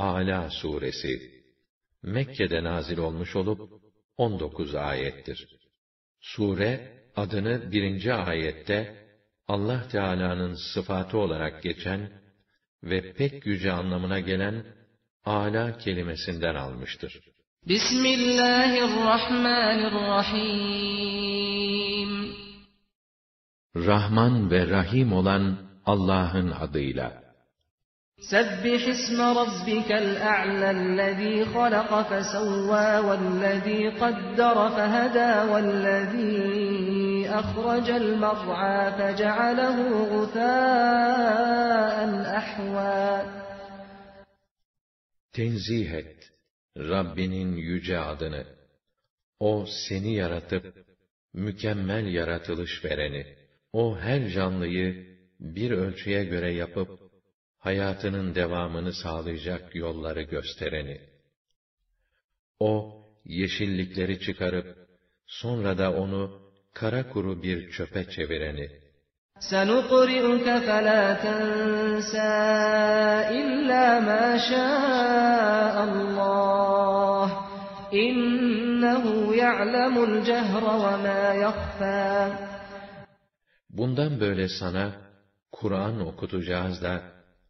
Ala suresi Mekke'de nazil olmuş olup 19 ayettir. Sure adını birinci ayette Allah Teala'nın sıfatı olarak geçen ve pek yüce anlamına gelen ala kelimesinden almıştır. Bismillahirrahmanirrahim Rahman ve Rahim olan Allah'ın adıyla. سبح اسم ربك الأعلى الذي خلق فسوى والذي قدر فهدى والذي أخرج المرعى فجعله غثاء أحوى Tenzih et Rabbinin yüce adını. O seni yaratıp mükemmel yaratılış vereni. O her canlıyı bir ölçüye göre yapıp hayatının devamını sağlayacak yolları göstereni. O, yeşillikleri çıkarıp, sonra da onu kara kuru bir çöpe çevireni. سَنُقْرِئُكَ فَلَا تَنْسَى إِلَّا مَا شَاءَ اللّٰهِ إِنَّهُ يَعْلَمُ الْجَهْرَ وَمَا يَخْفَى Bundan böyle sana Kur'an okutacağız da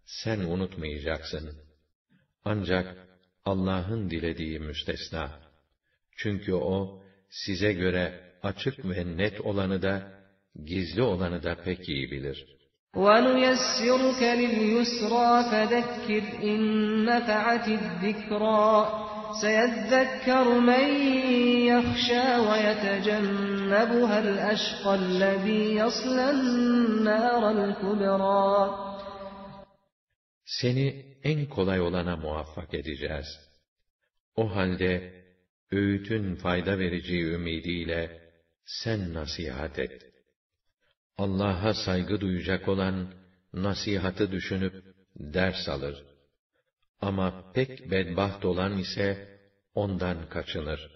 sen unutmayacaksın. Ancak Allah'ın dilediği müstesna. Çünkü O, size göre açık ve net olanı da, gizli olanı da pek iyi bilir. وَنُيَسِّرُكَ لِلْيُسْرَى فَذَكِّرْ اِنْ نَفَعَتِ الذِّكْرَى سَيَذَّكَّرُ مَنْ يَخْشَى وَيَتَجَنَّبُهَا الْأَشْقَى الَّذ۪ي يَصْلَى النَّارَ الْكُبْرَى seni en kolay olana muvaffak edeceğiz. O halde, öğütün fayda vereceği ümidiyle, sen nasihat et. Allah'a saygı duyacak olan, nasihatı düşünüp, ders alır. Ama pek bedbaht olan ise, ondan kaçınır.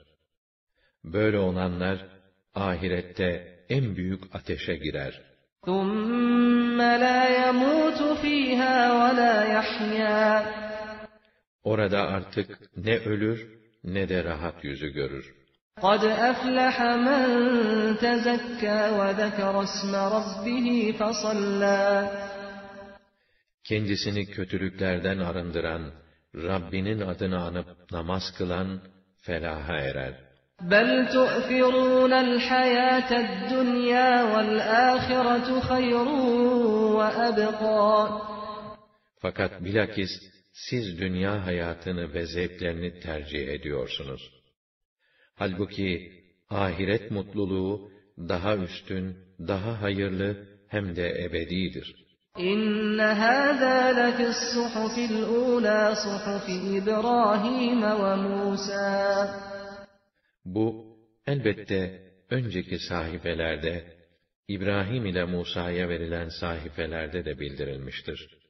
Böyle olanlar, ahirette en büyük ateşe girer. ثُمَّ لَا يَمُوتُ ف۪يهَا وَلَا يَحْيَا Orada artık ne ölür, ne de rahat yüzü görür. قَدْ أَفْلَحَ مَنْ تَزَكَّى وَذَكَرَ اسْمَ رَبِّهِ فَصَلَّى Kendisini kötülüklerden arındıran, Rabbinin adını anıp namaz kılan, felaha erer. بل تؤثرون الحياة الدنيا والآخرة خير وأبقى Fakat bilakis siz dünya hayatını ve zevklerini tercih ediyorsunuz. Halbuki ahiret mutluluğu daha üstün, daha hayırlı hem de ebedidir. İnne hâzâ lefis suhufil ula suhufi İbrahim ve Musa. Bu, elbette önceki sahifelerde, İbrahim ile Musa'ya verilen sahifelerde de bildirilmiştir.